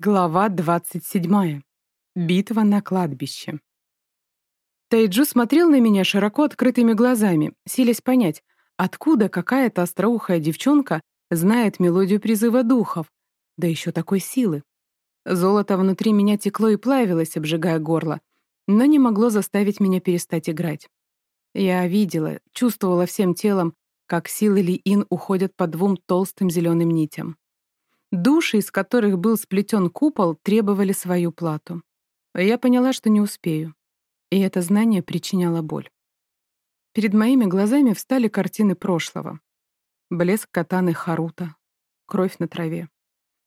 Глава 27. Битва на кладбище. Тайджу смотрел на меня широко открытыми глазами, силясь понять, откуда какая-то остроухая девчонка знает мелодию призыва духов, да еще такой силы. Золото внутри меня текло и плавилось, обжигая горло, но не могло заставить меня перестать играть. Я видела, чувствовала всем телом, как силы Ли-Ин уходят по двум толстым зеленым нитям. Души, из которых был сплетен купол, требовали свою плату. Я поняла, что не успею. И это знание причиняло боль. Перед моими глазами встали картины прошлого. Блеск катаны Харута, кровь на траве.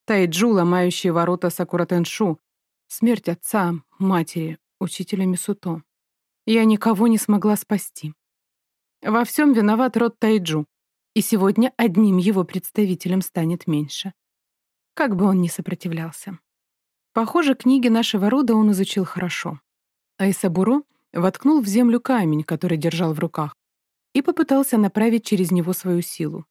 Тайджу, ломающий ворота Сакуратеншу, смерть отца, матери, учителя Мисуто. Я никого не смогла спасти. Во всем виноват род Тайджу, и сегодня одним его представителем станет меньше как бы он ни сопротивлялся. Похоже, книги нашего рода он изучил хорошо. А Исабуро воткнул в землю камень, который держал в руках, и попытался направить через него свою силу.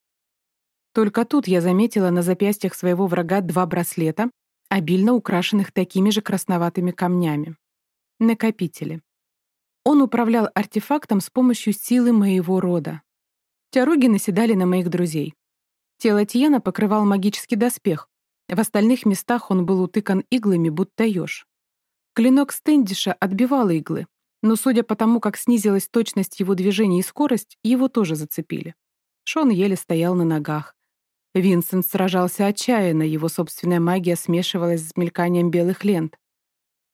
Только тут я заметила на запястьях своего врага два браслета, обильно украшенных такими же красноватыми камнями. Накопители. Он управлял артефактом с помощью силы моего рода. Тяруги наседали на моих друзей. Тело Тиена покрывал магический доспех, в остальных местах он был утыкан иглами, будто еж. Клинок Стэндиша отбивал иглы, но, судя по тому, как снизилась точность его движений и скорость, его тоже зацепили. Шон еле стоял на ногах. Винсент сражался отчаянно, его собственная магия смешивалась с мельканием белых лент.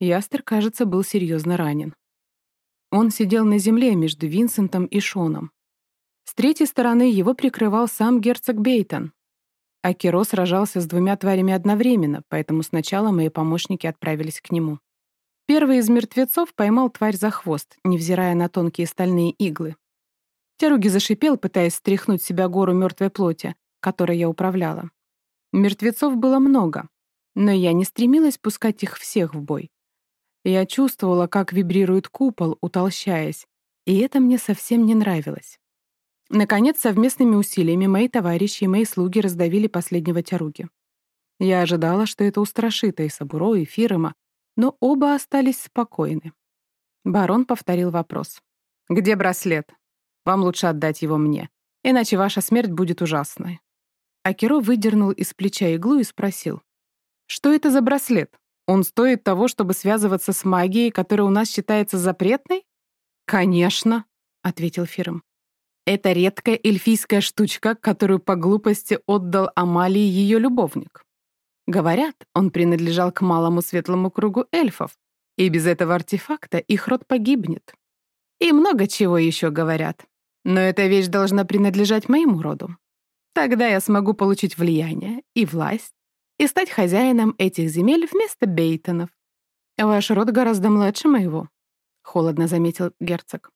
Ястер, кажется, был серьезно ранен. Он сидел на земле между Винсентом и Шоном. С третьей стороны его прикрывал сам герцог Бейтон, а Киро сражался с двумя тварями одновременно, поэтому сначала мои помощники отправились к нему. Первый из мертвецов поймал тварь за хвост, невзирая на тонкие стальные иглы. Теруги зашипел, пытаясь стряхнуть себя гору мертвой плоти, которой я управляла. Мертвецов было много, но я не стремилась пускать их всех в бой. Я чувствовала, как вибрирует купол, утолщаясь, и это мне совсем не нравилось. Наконец, совместными усилиями мои товарищи и мои слуги раздавили последнего тяруги. Я ожидала, что это устрашит и и Фирома, но оба остались спокойны. Барон повторил вопрос. «Где браслет? Вам лучше отдать его мне, иначе ваша смерть будет ужасной». Акиро выдернул из плеча иглу и спросил. «Что это за браслет? Он стоит того, чтобы связываться с магией, которая у нас считается запретной?» «Конечно», — ответил Фиром. Это редкая эльфийская штучка, которую по глупости отдал Амалии ее любовник. Говорят, он принадлежал к малому светлому кругу эльфов, и без этого артефакта их род погибнет. И много чего еще говорят. Но эта вещь должна принадлежать моему роду. Тогда я смогу получить влияние и власть и стать хозяином этих земель вместо Бейтонов. Ваш род гораздо младше моего, — холодно заметил герцог.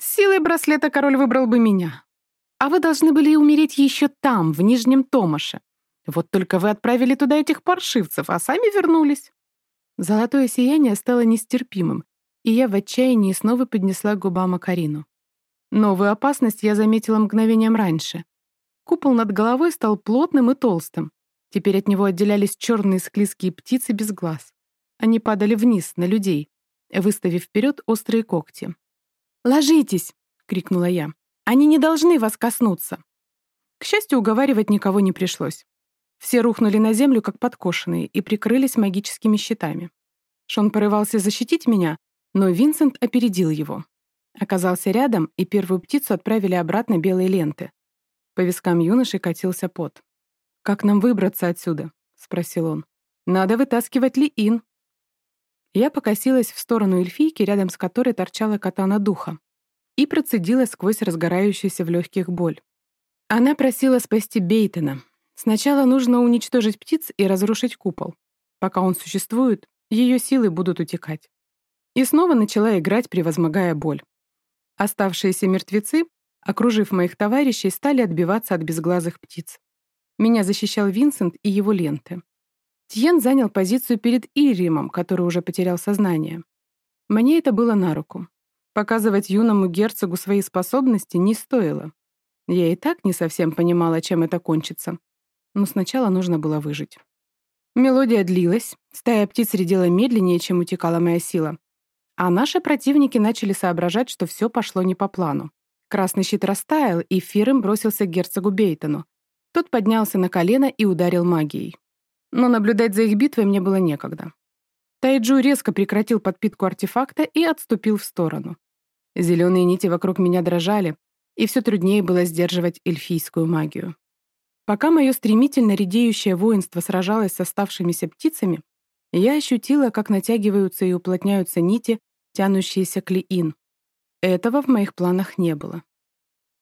С силой браслета король выбрал бы меня. А вы должны были умереть еще там, в Нижнем Томаше. Вот только вы отправили туда этих паршивцев, а сами вернулись». Золотое сияние стало нестерпимым, и я в отчаянии снова поднесла к губам Акарину. Новую опасность я заметила мгновением раньше. Купол над головой стал плотным и толстым. Теперь от него отделялись черные склизкие птицы без глаз. Они падали вниз, на людей, выставив вперед острые когти. «Ложитесь!» — крикнула я. «Они не должны вас коснуться!» К счастью, уговаривать никого не пришлось. Все рухнули на землю, как подкошенные, и прикрылись магическими щитами. Шон порывался защитить меня, но Винсент опередил его. Оказался рядом, и первую птицу отправили обратно белые ленты. По вискам юноши катился пот. «Как нам выбраться отсюда?» — спросил он. «Надо вытаскивать Ли-Ин», я покосилась в сторону эльфийки, рядом с которой торчала катана духа, и процедила сквозь разгорающуюся в легких боль. Она просила спасти Бейтона. Сначала нужно уничтожить птиц и разрушить купол. Пока он существует, ее силы будут утекать. И снова начала играть, превозмогая боль. Оставшиеся мертвецы, окружив моих товарищей, стали отбиваться от безглазых птиц. Меня защищал Винсент и его ленты. Тьен занял позицию перед Иримом, который уже потерял сознание. Мне это было на руку. Показывать юному герцогу свои способности не стоило. Я и так не совсем понимала, чем это кончится. Но сначала нужно было выжить. Мелодия длилась, стая птиц редела медленнее, чем утекала моя сила. А наши противники начали соображать, что все пошло не по плану. Красный щит растаял, и Фирым бросился к герцогу Бейтону. Тот поднялся на колено и ударил магией. Но наблюдать за их битвой мне было некогда. Тайджу резко прекратил подпитку артефакта и отступил в сторону. Зеленые нити вокруг меня дрожали, и все труднее было сдерживать эльфийскую магию. Пока мое стремительно редеющее воинство сражалось с оставшимися птицами, я ощутила, как натягиваются и уплотняются нити, тянущиеся к Лиин. Этого в моих планах не было.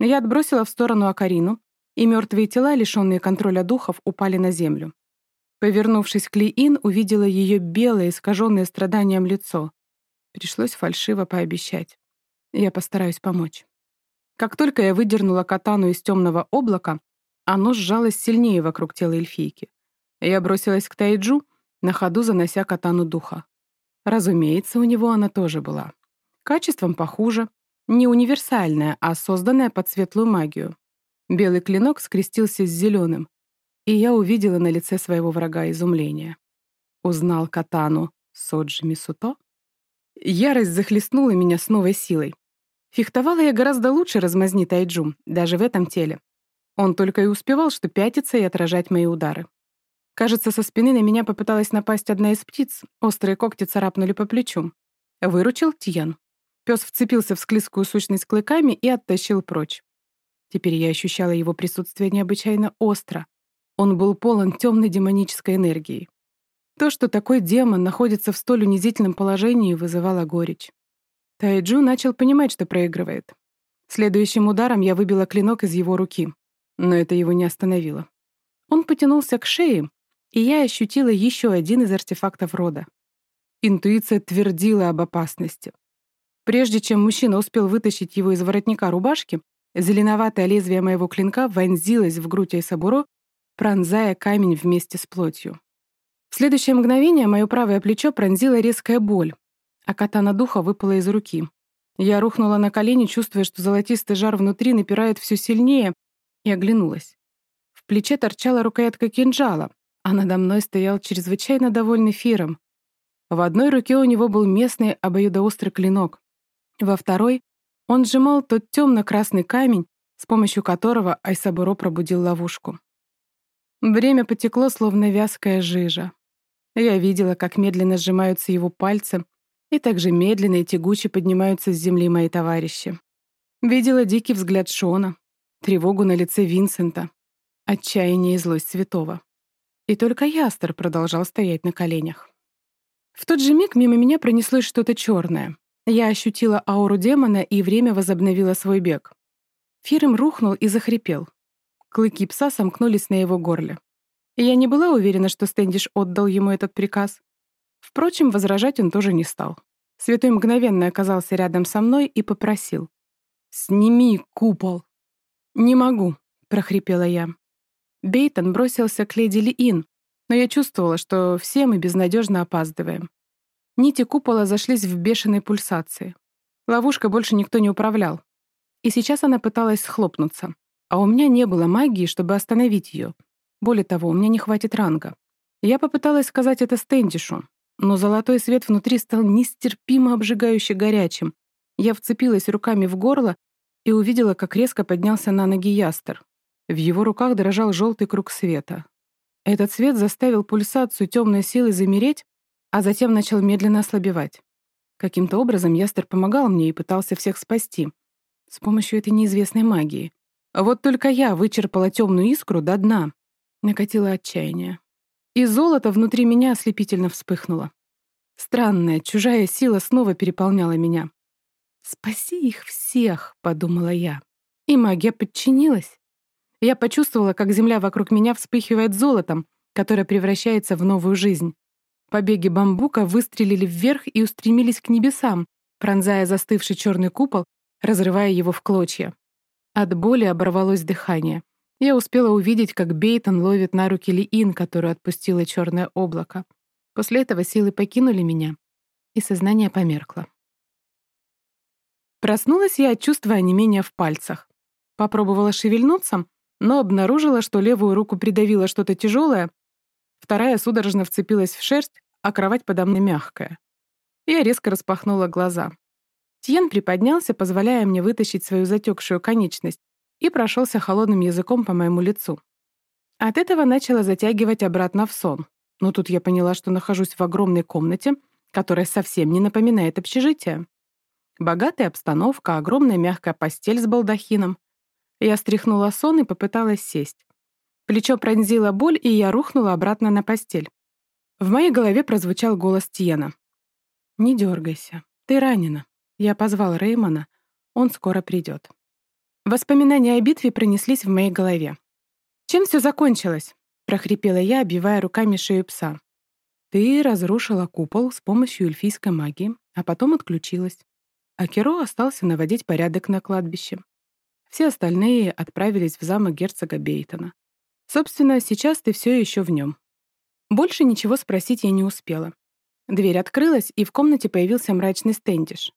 Я отбросила в сторону Акарину, и мертвые тела, лишенные контроля духов, упали на землю. Повернувшись к Лиин, увидела ее белое, искаженное страданием лицо. Пришлось фальшиво пообещать. Я постараюсь помочь. Как только я выдернула катану из темного облака, оно сжалось сильнее вокруг тела эльфийки. Я бросилась к Тайджу, на ходу занося катану духа. Разумеется, у него она тоже была. Качеством похуже, не универсальная, а созданная под светлую магию. Белый клинок скрестился с зеленым, и я увидела на лице своего врага изумление. Узнал катану Соджи Мисуто? Ярость захлестнула меня с новой силой. Фехтовала я гораздо лучше размазни Тайджу, даже в этом теле. Он только и успевал, что пятиться и отражать мои удары. Кажется, со спины на меня попыталась напасть одна из птиц, острые когти царапнули по плечу. Выручил Тьен. Пес вцепился в склизкую сущность клыками и оттащил прочь. Теперь я ощущала его присутствие необычайно остро, он был полон темной демонической энергии. То, что такой демон находится в столь унизительном положении, вызывало горечь. Тайджу начал понимать, что проигрывает. Следующим ударом я выбила клинок из его руки, но это его не остановило. Он потянулся к шее, и я ощутила еще один из артефактов рода. Интуиция твердила об опасности. Прежде чем мужчина успел вытащить его из воротника рубашки, зеленоватое лезвие моего клинка вонзилось в грудь Айсабуро пронзая камень вместе с плотью. В следующее мгновение мое правое плечо пронзила резкая боль, а катана духа выпала из руки. Я рухнула на колени, чувствуя, что золотистый жар внутри напирает все сильнее, и оглянулась. В плече торчала рукоятка кинжала, а надо мной стоял чрезвычайно довольный Фиром. В одной руке у него был местный обоюдоострый клинок, во второй он сжимал тот темно-красный камень, с помощью которого Айсабуро пробудил ловушку. Время потекло, словно вязкая жижа. Я видела, как медленно сжимаются его пальцы, и так же медленно и тягуче поднимаются с земли мои товарищи. Видела дикий взгляд Шона, тревогу на лице Винсента, отчаяние и злость святого. И только Ястер продолжал стоять на коленях. В тот же миг мимо меня пронеслось что-то черное. Я ощутила ауру демона, и время возобновило свой бег. Фирм рухнул и захрипел. Клыки пса сомкнулись на его горле. я не была уверена, что Стэндиш отдал ему этот приказ. Впрочем, возражать он тоже не стал. Святой мгновенно оказался рядом со мной и попросил. «Сними купол!» «Не могу», — прохрипела я. Бейтон бросился к леди Лиин, но я чувствовала, что все мы безнадежно опаздываем. Нити купола зашлись в бешеной пульсации. Ловушка больше никто не управлял. И сейчас она пыталась схлопнуться. А у меня не было магии, чтобы остановить ее. Более того, у меня не хватит ранга. Я попыталась сказать это Стэндишу, но золотой свет внутри стал нестерпимо обжигающе горячим. Я вцепилась руками в горло и увидела, как резко поднялся на ноги ястер. В его руках дрожал желтый круг света. Этот свет заставил пульсацию темной силы замереть, а затем начал медленно ослабевать. Каким-то образом ястер помогал мне и пытался всех спасти с помощью этой неизвестной магии. Вот только я вычерпала темную искру до дна. Накатило отчаяние. И золото внутри меня ослепительно вспыхнуло. Странная, чужая сила снова переполняла меня. «Спаси их всех», — подумала я. И магия подчинилась. Я почувствовала, как земля вокруг меня вспыхивает золотом, которое превращается в новую жизнь. Побеги бамбука выстрелили вверх и устремились к небесам, пронзая застывший черный купол, разрывая его в клочья. От боли оборвалось дыхание. Я успела увидеть, как Бейтон ловит на руки Лиин, которую отпустило черное облако. После этого силы покинули меня, и сознание померкло. Проснулась я от чувства онемения в пальцах. Попробовала шевельнуться, но обнаружила, что левую руку придавило что-то тяжелое. Вторая судорожно вцепилась в шерсть, а кровать подо мной мягкая. Я резко распахнула глаза. Тьен приподнялся, позволяя мне вытащить свою затекшую конечность, и прошелся холодным языком по моему лицу. От этого начала затягивать обратно в сон. Но тут я поняла, что нахожусь в огромной комнате, которая совсем не напоминает общежитие. Богатая обстановка, огромная мягкая постель с балдахином. Я стряхнула сон и попыталась сесть. Плечо пронзила боль, и я рухнула обратно на постель. В моей голове прозвучал голос Тиена. «Не дергайся. Ты ранена. Я позвал Реймона. Он скоро придет». Воспоминания о битве пронеслись в моей голове. «Чем все закончилось?» — прохрипела я, обвивая руками шею пса. «Ты разрушила купол с помощью эльфийской магии, а потом отключилась. А Керо остался наводить порядок на кладбище. Все остальные отправились в замок герцога Бейтона. Собственно, сейчас ты все еще в нем. Больше ничего спросить я не успела. Дверь открылась, и в комнате появился мрачный стендиш.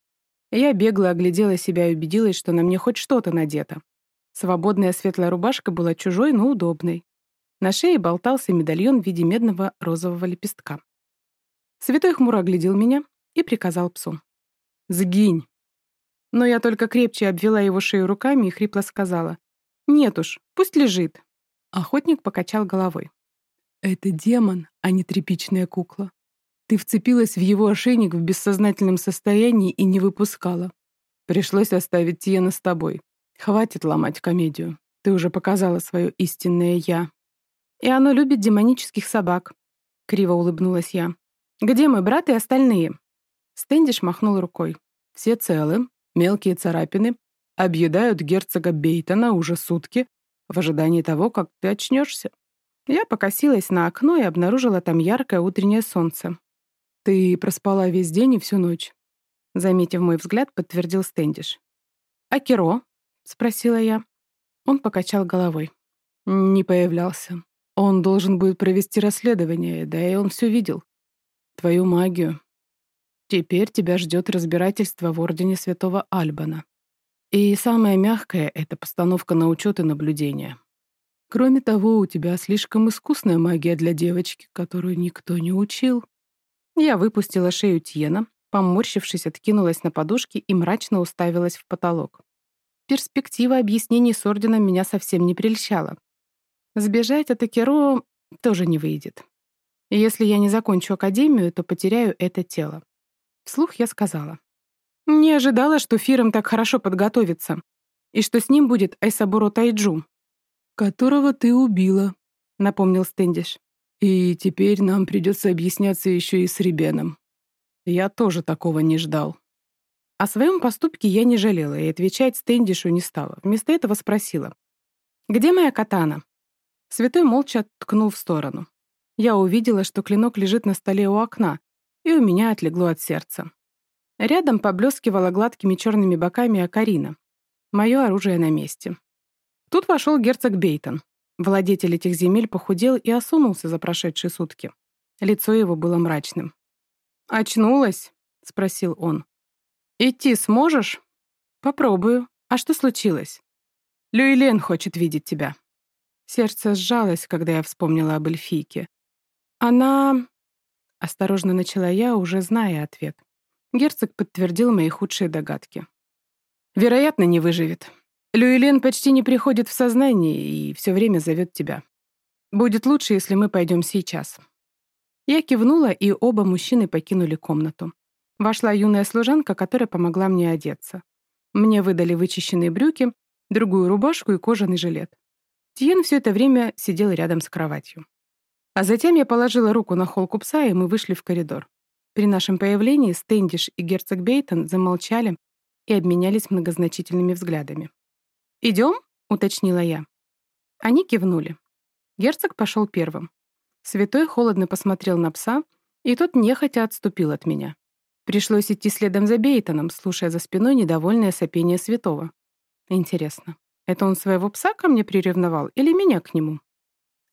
Я бегло оглядела себя и убедилась, что на мне хоть что-то надето. Свободная светлая рубашка была чужой, но удобной. На шее болтался медальон в виде медного розового лепестка. Святой хмуро оглядел меня и приказал псу. «Сгинь!» Но я только крепче обвела его шею руками и хрипло сказала. «Нет уж, пусть лежит». Охотник покачал головой. «Это демон, а не тряпичная кукла. Ты вцепилась в его ошейник в бессознательном состоянии и не выпускала. Пришлось оставить Тиена с тобой. Хватит ломать комедию. Ты уже показала свое истинное «я». И оно любит демонических собак. Криво улыбнулась я. Где мой брат и остальные? Стэндиш махнул рукой. Все целы, Мелкие царапины объедают герцога Бейтона уже сутки в ожидании того, как ты очнешься. Я покосилась на окно и обнаружила там яркое утреннее солнце. Ты проспала весь день и всю ночь. Заметив мой взгляд, подтвердил Стэндиш. «А Керо?» — спросила я. Он покачал головой. Не появлялся. Он должен будет провести расследование, да и он все видел. Твою магию, Теперь тебя ждет разбирательство в Ордене Святого Альбана. И самое мягкое — это постановка на учет и наблюдение. Кроме того, у тебя слишком искусная магия для девочки, которую никто не учил. Я выпустила шею Тьена, поморщившись, откинулась на подушки и мрачно уставилась в потолок. Перспектива объяснений с Орденом меня совсем не прельщала. Сбежать от Акеро тоже не выйдет. Если я не закончу Академию, то потеряю это тело. Вслух я сказала. Не ожидала, что Фиром так хорошо подготовится, и что с ним будет Айсабуро Тайджу. «Которого ты убила», — напомнил Стэндиш. «И теперь нам придется объясняться еще и с Ребеном. Я тоже такого не ждал». О своем поступке я не жалела и отвечать Стэндишу не стала. Вместо этого спросила. «Где моя катана?» Святой молча ткнул в сторону. Я увидела, что клинок лежит на столе у окна, и у меня отлегло от сердца. Рядом поблескивала гладкими черными боками Акарина. Мое оружие на месте. Тут вошел герцог Бейтон. Владетель этих земель похудел и осунулся за прошедшие сутки. Лицо его было мрачным. «Очнулась?» — спросил он. «Идти сможешь?» «Попробую. А что случилось?» «Люилен хочет видеть тебя». Сердце сжалось, когда я вспомнила об эльфийке. «Она...» Осторожно начала я, уже зная ответ. Герцог подтвердил мои худшие догадки. «Вероятно, не выживет. Люэлен почти не приходит в сознание и все время зовет тебя. Будет лучше, если мы пойдем сейчас». Я кивнула, и оба мужчины покинули комнату. Вошла юная служанка, которая помогла мне одеться. Мне выдали вычищенные брюки, другую рубашку и кожаный жилет. Тиен все это время сидел рядом с кроватью. А затем я положила руку на холку пса, и мы вышли в коридор. При нашем появлении Стэндиш и герцог Бейтон замолчали и обменялись многозначительными взглядами. «Идем?» — уточнила я. Они кивнули. Герцог пошел первым. Святой холодно посмотрел на пса, и тот нехотя отступил от меня. Пришлось идти следом за Бейтоном, слушая за спиной недовольное сопение святого. Интересно, это он своего пса ко мне приревновал или меня к нему?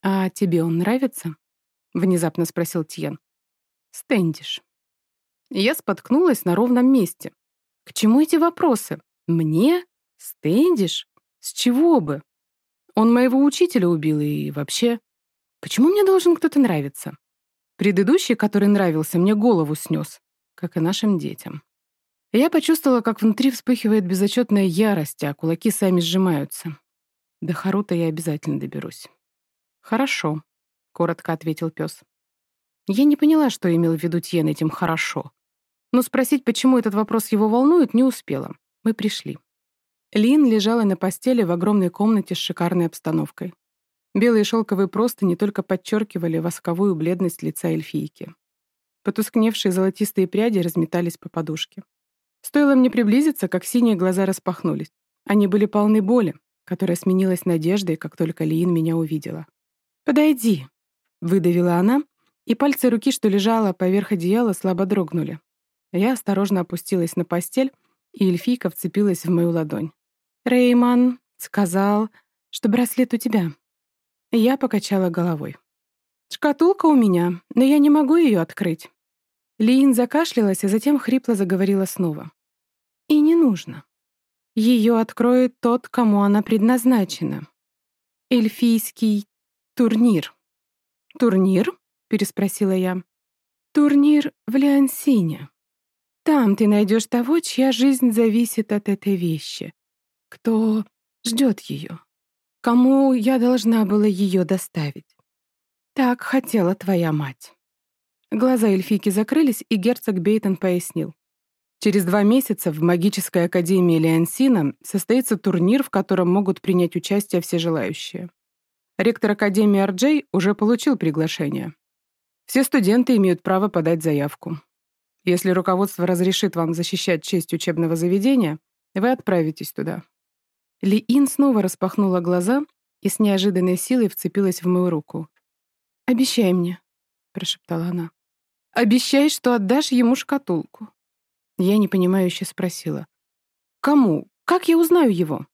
«А тебе он нравится?» — внезапно спросил Тьен. «Стэндиш». Я споткнулась на ровном месте. «К чему эти вопросы? Мне? Стэндиш? С чего бы? Он моего учителя убил и вообще...» Почему мне должен кто-то нравиться? Предыдущий, который нравился, мне голову снес, как и нашим детям. Я почувствовала, как внутри вспыхивает безотчетная ярость, а кулаки сами сжимаются. До Харута я обязательно доберусь. «Хорошо», — коротко ответил пес. Я не поняла, что имел в виду Тьен этим «хорошо». Но спросить, почему этот вопрос его волнует, не успела. Мы пришли. Лин лежала на постели в огромной комнате с шикарной обстановкой. Белые шелковые простыни только подчеркивали восковую бледность лица эльфийки. Потускневшие золотистые пряди разметались по подушке. Стоило мне приблизиться, как синие глаза распахнулись. Они были полны боли, которая сменилась надеждой, как только Лиин меня увидела. «Подойди», — выдавила она, и пальцы руки, что лежала поверх одеяла, слабо дрогнули. Я осторожно опустилась на постель, и эльфийка вцепилась в мою ладонь. «Рейман сказал, что браслет у тебя». Я покачала головой. «Шкатулка у меня, но я не могу ее открыть». Лиин закашлялась, а затем хрипло заговорила снова. «И не нужно. Ее откроет тот, кому она предназначена. Эльфийский турнир». «Турнир?» — переспросила я. «Турнир в Леонсине. Там ты найдешь того, чья жизнь зависит от этой вещи. Кто ждет ее? Кому я должна была ее доставить? Так хотела твоя мать». Глаза эльфийки закрылись, и герцог Бейтон пояснил. Через два месяца в магической академии Леонсина состоится турнир, в котором могут принять участие все желающие. Ректор академии Арджей уже получил приглашение. Все студенты имеют право подать заявку. Если руководство разрешит вам защищать честь учебного заведения, вы отправитесь туда. Ли-Ин снова распахнула глаза и с неожиданной силой вцепилась в мою руку. «Обещай мне», — прошептала она. Обещай, что отдашь ему шкатулку». Я непонимающе спросила. «Кому? Как я узнаю его?»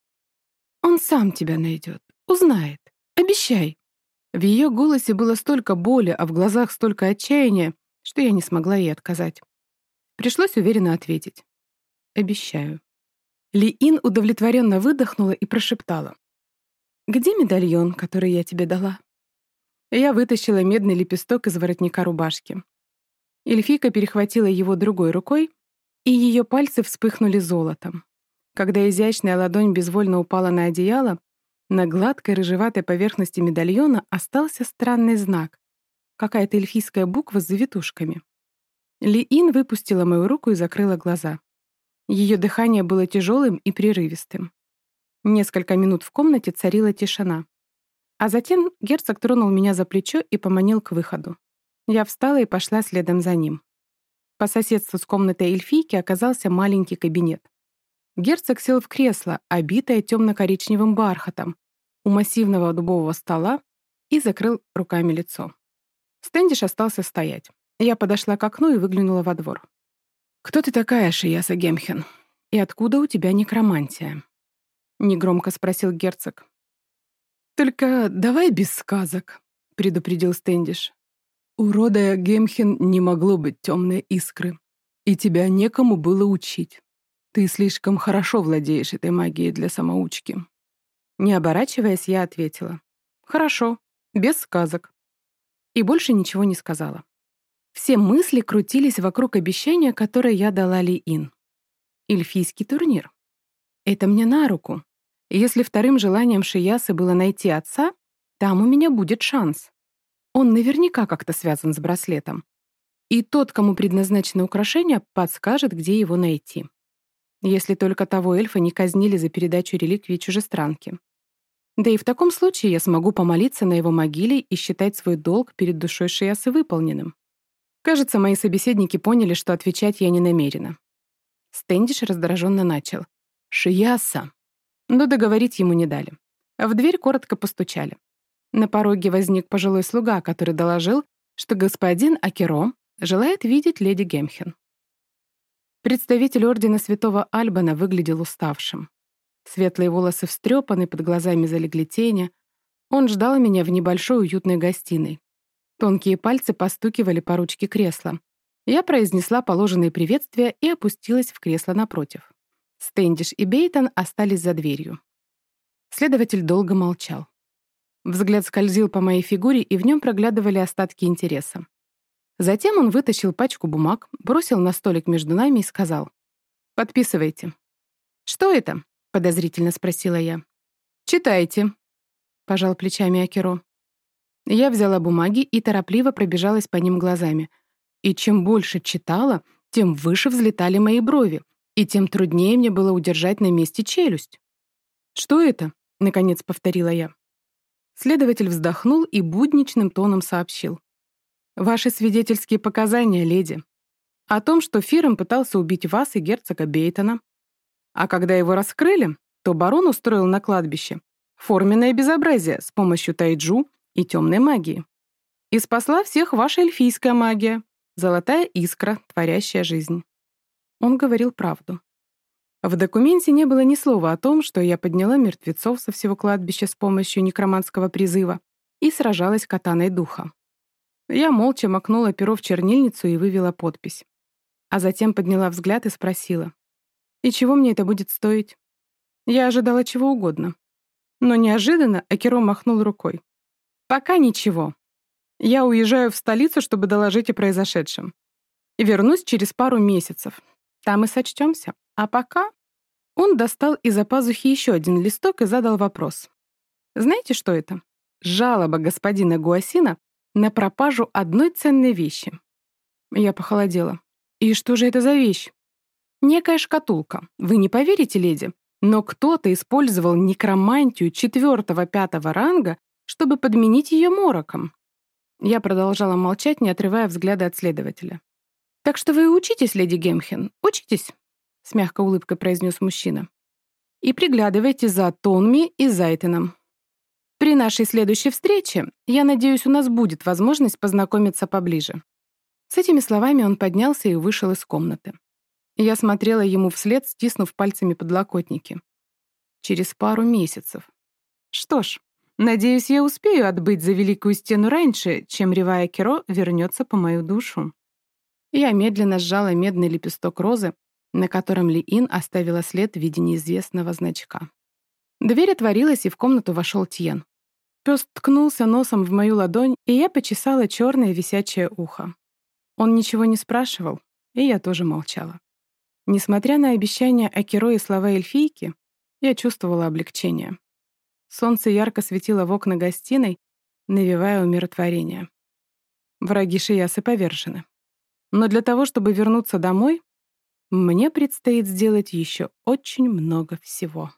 «Он сам тебя найдет. Узнает. Обещай». В ее голосе было столько боли, а в глазах столько отчаяния, что я не смогла ей отказать. Пришлось уверенно ответить. «Обещаю». Ли-Ин удовлетворенно выдохнула и прошептала. «Где медальон, который я тебе дала?» Я вытащила медный лепесток из воротника рубашки. Эльфика перехватила его другой рукой, и ее пальцы вспыхнули золотом. Когда изящная ладонь безвольно упала на одеяло, на гладкой рыжеватой поверхности медальона остался странный знак. Какая-то эльфийская буква с завитушками. Ли-Ин выпустила мою руку и закрыла глаза. Ее дыхание было тяжелым и прерывистым. Несколько минут в комнате царила тишина. А затем герцог тронул меня за плечо и поманил к выходу. Я встала и пошла следом за ним. По соседству с комнатой эльфийки оказался маленький кабинет. Герцог сел в кресло, обитое темно-коричневым бархатом, у массивного дубового стола и закрыл руками лицо. Стэндиш остался стоять. Я подошла к окну и выглянула во двор. «Кто ты такая, Шияса Гемхен? И откуда у тебя некромантия?» Негромко спросил герцог. «Только давай без сказок», — предупредил Стэндиш. У рода Гемхен не могло быть темной искры, и тебя некому было учить. Ты слишком хорошо владеешь этой магией для самоучки. Не оборачиваясь, я ответила. Хорошо, без сказок. И больше ничего не сказала. Все мысли крутились вокруг обещания, которое я дала Ли-Ин. Эльфийский турнир. Это мне на руку. Если вторым желанием Шиясы было найти отца, там у меня будет шанс. Он наверняка как-то связан с браслетом. И тот, кому предназначено украшение, подскажет, где его найти. Если только того эльфа не казнили за передачу реликвии чужестранки. Да и в таком случае я смогу помолиться на его могиле и считать свой долг перед душой Шиясы выполненным. Кажется, мои собеседники поняли, что отвечать я не намерена. Стэндиш раздраженно начал. «Шияса!» Но договорить ему не дали. В дверь коротко постучали. На пороге возник пожилой слуга, который доложил, что господин Акеро желает видеть леди Гемхен. Представитель ордена святого Альбана выглядел уставшим. Светлые волосы встрепаны, под глазами залегли тени. Он ждал меня в небольшой уютной гостиной. Тонкие пальцы постукивали по ручке кресла. Я произнесла положенные приветствия и опустилась в кресло напротив. Стэндиш и Бейтон остались за дверью. Следователь долго молчал. Взгляд скользил по моей фигуре, и в нем проглядывали остатки интереса. Затем он вытащил пачку бумаг, бросил на столик между нами и сказал. «Подписывайте». «Что это?» — подозрительно спросила я. «Читайте», — пожал плечами Акеро. Я взяла бумаги и торопливо пробежалась по ним глазами. И чем больше читала, тем выше взлетали мои брови, и тем труднее мне было удержать на месте челюсть. «Что это?» — наконец повторила я. Следователь вздохнул и будничным тоном сообщил. «Ваши свидетельские показания, леди. О том, что Фиром пытался убить вас и герцога Бейтона. А когда его раскрыли, то барон устроил на кладбище форменное безобразие с помощью тайджу и темной магии. И спасла всех ваша эльфийская магия, золотая искра, творящая жизнь». Он говорил правду. В документе не было ни слова о том, что я подняла мертвецов со всего кладбища с помощью некроманского призыва и сражалась катаной духа. Я молча макнула перо в чернильницу и вывела подпись. А затем подняла взгляд и спросила. «И чего мне это будет стоить?» Я ожидала чего угодно. Но неожиданно Акиро махнул рукой. «Пока ничего. Я уезжаю в столицу, чтобы доложить о произошедшем. И вернусь через пару месяцев. Там и сочтемся. А пока он достал из-за пазухи еще один листок и задал вопрос. «Знаете, что это?» Жалоба господина Гуасина на пропажу одной ценной вещи. Я похолодела. «И что же это за вещь?» «Некая шкатулка. Вы не поверите, леди, но кто-то использовал некромантию четвертого-пятого ранга, чтобы подменить ее мороком». Я продолжала молчать, не отрывая взгляда от следователя. «Так что вы учитесь, леди Гемхен, учитесь с мягкой улыбкой произнес мужчина. И приглядывайте за Тонми и Зайтеном. При нашей следующей встрече, я надеюсь, у нас будет возможность познакомиться поближе. С этими словами он поднялся и вышел из комнаты. Я смотрела ему вслед, стиснув пальцами подлокотники. Через пару месяцев. Что ж, надеюсь, я успею отбыть за Великую Стену раньше, чем Ревая Керо вернется по мою душу. Я медленно сжала медный лепесток розы, на котором Ли Ин оставила след в виде неизвестного значка. Дверь отворилась, и в комнату вошел Тьен. Пес ткнулся носом в мою ладонь, и я почесала черное висячее ухо. Он ничего не спрашивал, и я тоже молчала. Несмотря на обещания Акиро и слова эльфийки, я чувствовала облегчение. Солнце ярко светило в окна гостиной, навевая умиротворение. Враги Шиясы повержены. Но для того, чтобы вернуться домой, мне предстоит сделать еще очень много всего.